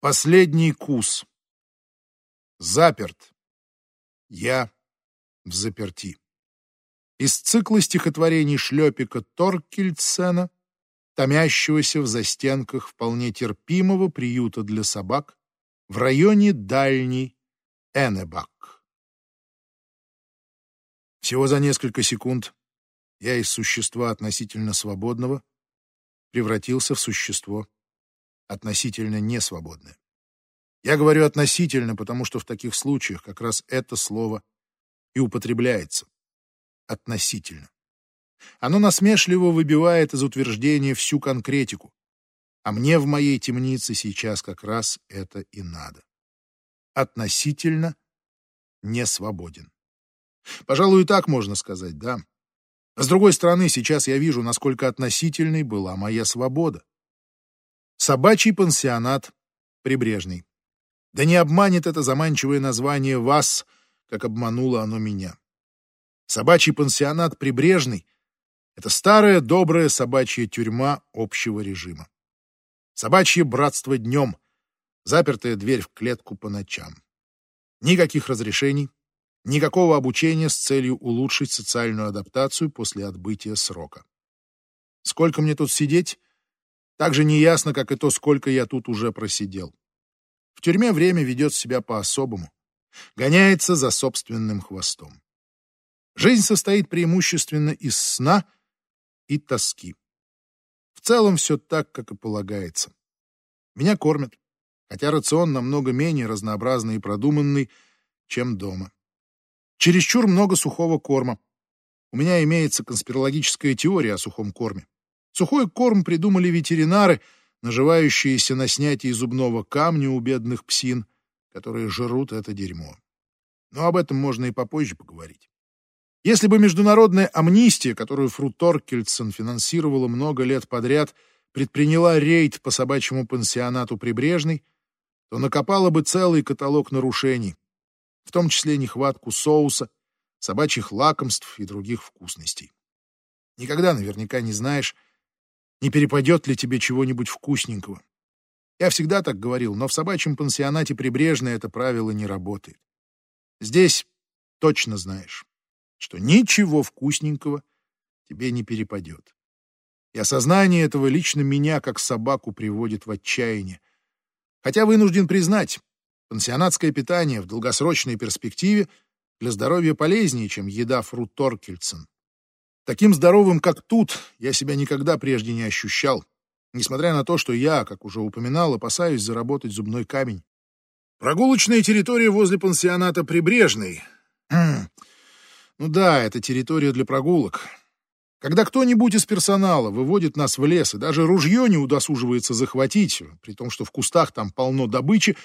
Последний кус. Заперт. Я в заперти. Из цикла стихотворений Шлепика Торкельцена, томящегося в застенках вполне терпимого приюта для собак в районе Дальний Энебак. Всего за несколько секунд я из существа относительно свободного превратился в существо относительно несвободное. Я говорю относительно, потому что в таких случаях как раз это слово и употребляется. Относительно. Оно насмешливо выбивает из утверждения всю конкретику. А мне в моей темнице сейчас как раз это и надо. Относительно не свободен. Пожалуй, и так можно сказать, да. С другой стороны, сейчас я вижу, насколько относительной была моя свобода. Собачий пансионат Прибрежный. Да не обманет это заманчивое название вас, как обмануло оно меня. Собачий пансионат Прибрежный — это старая добрая собачья тюрьма общего режима. Собачье братство днем, запертая дверь в клетку по ночам. Никаких разрешений, никакого обучения с целью улучшить социальную адаптацию после отбытия срока. Сколько мне тут сидеть? Так же неясно, как и то, сколько я тут уже просидел. В тюрьме время ведет себя по-особому. Гоняется за собственным хвостом. Жизнь состоит преимущественно из сна и тоски. В целом все так, как и полагается. Меня кормят, хотя рацион намного менее разнообразный и продуманный, чем дома. Чересчур много сухого корма. У меня имеется конспирологическая теория о сухом корме. Сухой корм придумали ветеринары, наживающиеся на снятии зубного камня у бедных псин, которые жрут это дерьмо. Но об этом можно и попозже поговорить. Если бы международная амнистия, которую Фру Торкельсон финансировала много лет подряд, предприняла рейд по собачьему пансионату Прибрежный, то накопала бы целый каталог нарушений, в том числе нехватку соуса, собачьих лакомств и других вкусностей. Никогда наверняка не знаешь, не перепадет ли тебе чего-нибудь вкусненького. Я всегда так говорил, но в собачьем пансионате Прибрежное это правило не работает. Здесь точно знаешь, что ничего вкусненького тебе не перепадет. И осознание этого лично меня, как собаку, приводит в отчаяние. Хотя вынужден признать, пансионатское питание в долгосрочной перспективе для здоровья полезнее, чем еда фрут Торкельсон. Таким здоровым, как тут, я себя никогда прежде не ощущал, несмотря на то, что я, как уже упоминал, опасаюсь заработать зубной камень. Прогулочная территория возле пансионата Прибрежный. Хм. Ну да, это территория для прогулок. Когда кто-нибудь из персонала выводит нас в лес и даже ружье не удосуживается захватить, при том, что в кустах там полно добычи,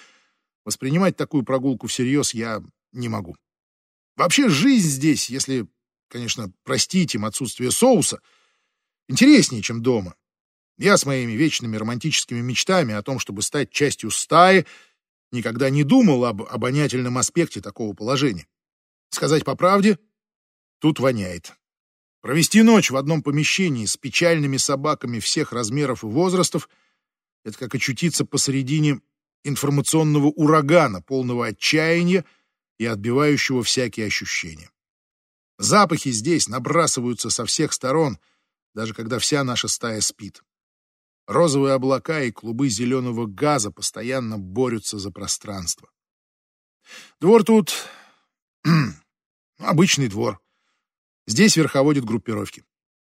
воспринимать такую прогулку всерьез я не могу. Вообще жизнь здесь, если конечно, простить им отсутствие соуса, интереснее, чем дома. Я с моими вечными романтическими мечтами о том, чтобы стать частью стаи, никогда не думал об обонятельном аспекте такого положения. Сказать по правде, тут воняет. Провести ночь в одном помещении с печальными собаками всех размеров и возрастов — это как очутиться посредине информационного урагана, полного отчаяния и отбивающего всякие ощущения. Запахи здесь набрасываются со всех сторон, даже когда вся наша стая спит. Розовые облака и клубы зеленого газа постоянно борются за пространство. Двор тут... обычный двор. Здесь верховодят группировки.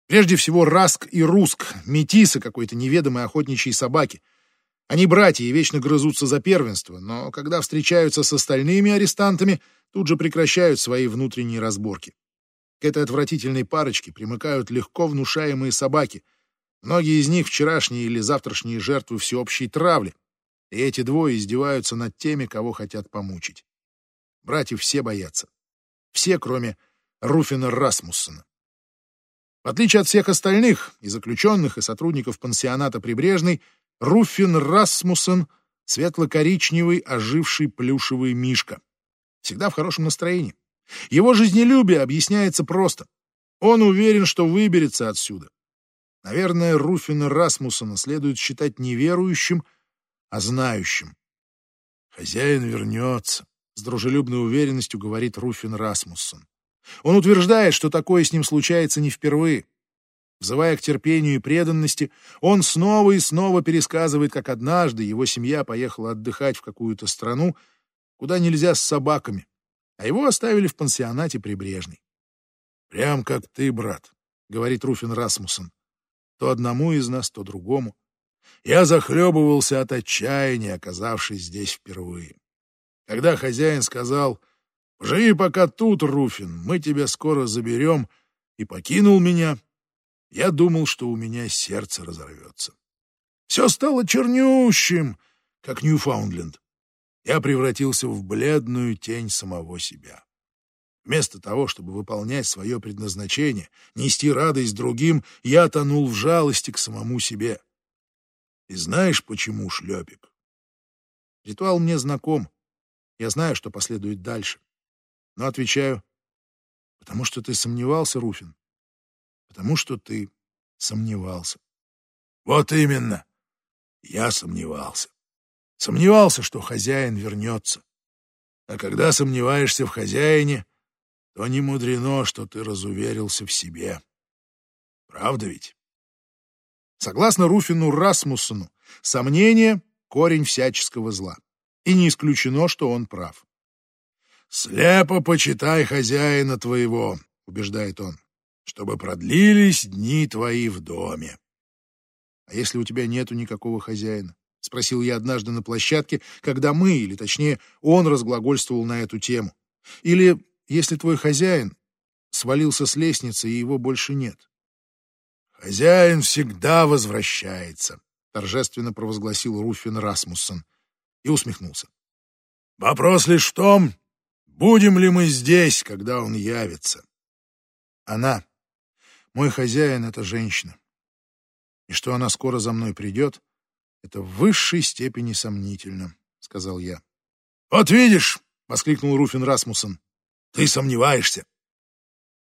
Прежде всего Раск и Руск, метисы какой-то неведомой охотничьей собаки. Они братья и вечно грызутся за первенство, но когда встречаются с остальными арестантами, тут же прекращают свои внутренние разборки. К этой отвратительной парочке примыкают легко внушаемые собаки. Многие из них вчерашние или завтрашние жертвы всеобщей травли, и эти двое издеваются над теми, кого хотят помучить. Братьев все боятся. Все, кроме Руфина Расмуссона. В отличие от всех остальных, и заключенных, и сотрудников пансионата Прибрежный, Руфин Расмуссен — светло-коричневый, оживший плюшевый мишка. Всегда в хорошем настроении. Его жизнелюбие объясняется просто. Он уверен, что выберется отсюда. Наверное, Руфина Расмуссона следует считать не верующим, а знающим. Хозяин вернется, с дружелюбной уверенностью говорит Руфин Расмуссон. Он утверждает, что такое с ним случается не впервые. Взывая к терпению и преданности, он снова и снова пересказывает, как однажды его семья поехала отдыхать в какую-то страну, куда нельзя с собаками, а его оставили в пансионате прибрежный. «Прям как ты, брат», — говорит Руфин Расмуссен. «То одному из нас, то другому. Я захлебывался от отчаяния, оказавшись здесь впервые. Когда хозяин сказал «Живи пока тут, Руфин, мы тебя скоро заберем», и покинул меня, я думал, что у меня сердце разорвется. Все стало чернющим, как Ньюфаундленд. Я превратился в бледную тень самого себя. Вместо того, чтобы выполнять свое предназначение, нести радость другим, я тонул в жалости к самому себе. И знаешь, почему, шлепик? Ритуал мне знаком. Я знаю, что последует дальше. Но отвечаю, потому что ты сомневался, Руфин. Потому что ты сомневался. Вот именно. Я сомневался. Сомневался, что хозяин вернется. А когда сомневаешься в хозяине, то не мудрено, что ты разуверился в себе. Правда ведь? Согласно Руфину Расмуссону, сомнение — корень всяческого зла. И не исключено, что он прав. «Слепо почитай хозяина твоего», — убеждает он, «чтобы продлились дни твои в доме». «А если у тебя нету никакого хозяина?» — спросил я однажды на площадке, когда мы, или точнее он разглагольствовал на эту тему. «Или если твой хозяин свалился с лестницы, и его больше нет?» «Хозяин всегда возвращается», — торжественно провозгласил Руфин Расмуссон и усмехнулся. «Вопрос лишь в том, будем ли мы здесь, когда он явится?» «Она, мой хозяин, — это женщина. И что она скоро за мной придет, это в высшей степени сомнительно», — сказал я. «Вот видишь!» — воскликнул Руфин Расмуссен. «Ты сомневаешься.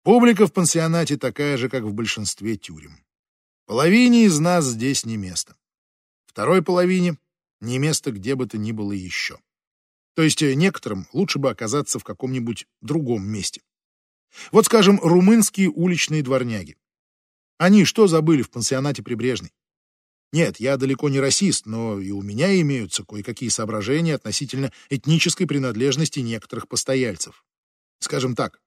Публика в пансионате такая же, как в большинстве тюрем. Половине из нас здесь не место. Второй половине не место где бы то ни было еще. То есть э, некоторым лучше бы оказаться в каком-нибудь другом месте. Вот, скажем, румынские уличные дворняги. Они что забыли в пансионате Прибрежный? Нет, я далеко не расист, но и у меня имеются кое-какие соображения относительно этнической принадлежности некоторых постояльцев. Скажем так,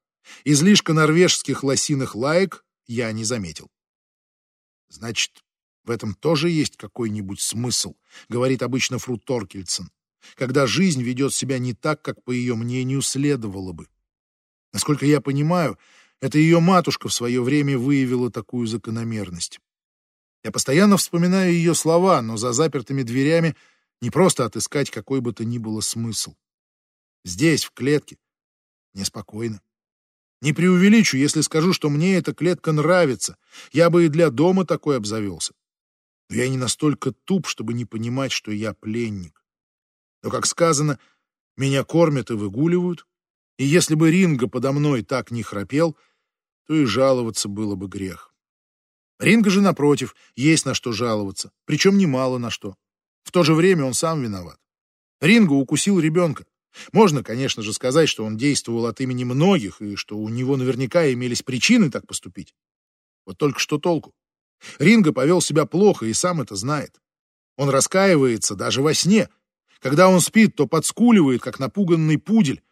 Излишка норвежских лосиных лаек я не заметил. Значит, в этом тоже есть какой-нибудь смысл, говорит обычно Фру Торкельсон, когда жизнь ведет себя не так, как, по ее мнению, следовало бы. Насколько я понимаю, это ее матушка в свое время выявила такую закономерность. Я постоянно вспоминаю ее слова, но за запертыми дверями не просто отыскать какой бы то ни было смысл. Здесь, в клетке, неспокойно. Не преувеличу, если скажу, что мне эта клетка нравится. Я бы и для дома такой обзавелся. Но я не настолько туп, чтобы не понимать, что я пленник. Но, как сказано, меня кормят и выгуливают. И если бы Ринга подо мной так не храпел, то и жаловаться было бы грех. Ринга же, напротив, есть на что жаловаться, причем немало на что. В то же время он сам виноват. Ринга укусил ребенка. Можно, конечно же, сказать, что он действовал от имени многих и что у него наверняка имелись причины так поступить. Вот только что толку. Ринго повел себя плохо и сам это знает. Он раскаивается даже во сне. Когда он спит, то подскуливает, как напуганный пудель.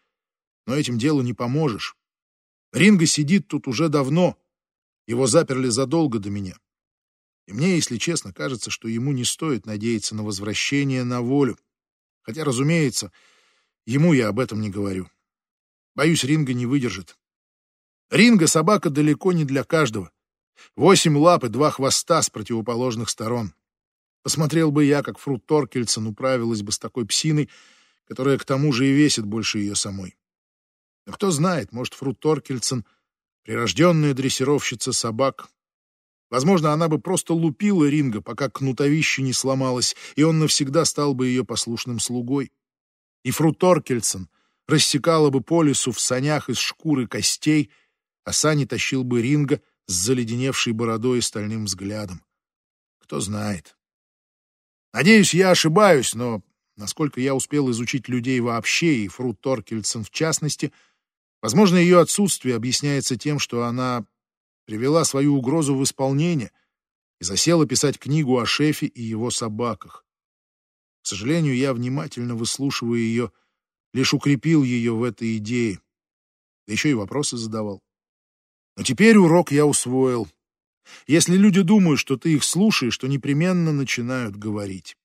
Но этим делу не поможешь. Ринго сидит тут уже давно. Его заперли задолго до меня. И мне, если честно, кажется, что ему не стоит надеяться на возвращение на волю. Хотя, разумеется, Ему я об этом не говорю. Боюсь, Ринга не выдержит. Ринга — собака далеко не для каждого. Восемь лап и два хвоста с противоположных сторон. Посмотрел бы я, как Фрут Торкельсон управилась бы с такой псиной, которая к тому же и весит больше ее самой. Но кто знает, может, Фрут Торкельсон — прирожденная дрессировщица собак. Возможно, она бы просто лупила Ринга, пока кнутовище не сломалось, и он навсегда стал бы ее послушным слугой и Фру Торкельсон рассекала бы по лесу в санях из шкуры костей, а сани тащил бы Ринга с заледеневшей бородой и стальным взглядом. Кто знает. Надеюсь, я ошибаюсь, но насколько я успел изучить людей вообще и Фру Торкельсон в частности, возможно, ее отсутствие объясняется тем, что она привела свою угрозу в исполнение и засела писать книгу о шефе и его собаках. К сожалению, я, внимательно выслушивая ее, лишь укрепил ее в этой идее, да еще и вопросы задавал. Но теперь урок я усвоил. Если люди думают, что ты их слушаешь, то непременно начинают говорить.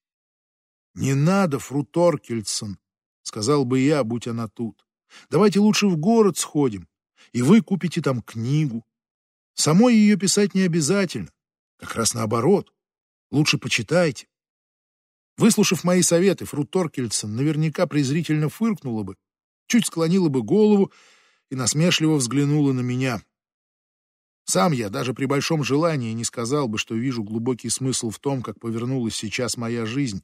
«Не надо, Фру Торкельсон», — сказал бы я, будь она тут. «Давайте лучше в город сходим, и вы купите там книгу. Самой ее писать не обязательно, как раз наоборот. Лучше почитайте. Выслушав мои советы, Фру Торкельсон наверняка презрительно фыркнула бы, чуть склонила бы голову и насмешливо взглянула на меня. Сам я даже при большом желании не сказал бы, что вижу глубокий смысл в том, как повернулась сейчас моя жизнь,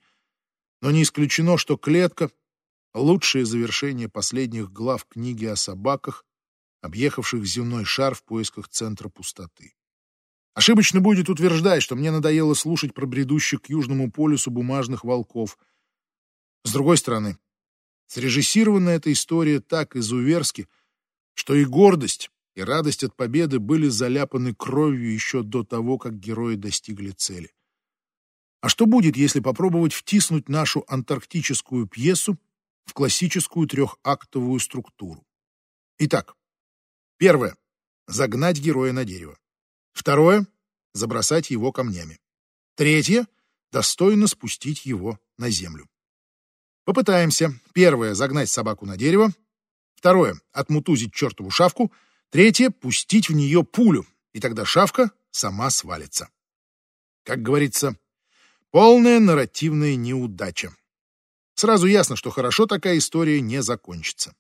но не исключено, что клетка — лучшее завершение последних глав книги о собаках, объехавших земной шар в поисках центра пустоты. Ошибочно будет утверждать, что мне надоело слушать про бредущих к Южному полюсу бумажных волков. С другой стороны, срежиссирована эта история так изуверски, что и гордость, и радость от победы были заляпаны кровью еще до того, как герои достигли цели. А что будет, если попробовать втиснуть нашу антарктическую пьесу в классическую трехактовую структуру? Итак, первое — загнать героя на дерево. Второе — забросать его камнями. Третье — достойно спустить его на землю. Попытаемся. Первое — загнать собаку на дерево. Второе — отмутузить чертову шавку. Третье — пустить в нее пулю, и тогда шавка сама свалится. Как говорится, полная нарративная неудача. Сразу ясно, что хорошо такая история не закончится.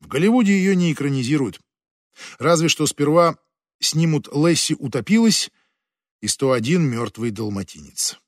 В Голливуде ее не экранизируют. Разве что сперва снимут «Лесси утопилась» и «101 мертвый далматинец».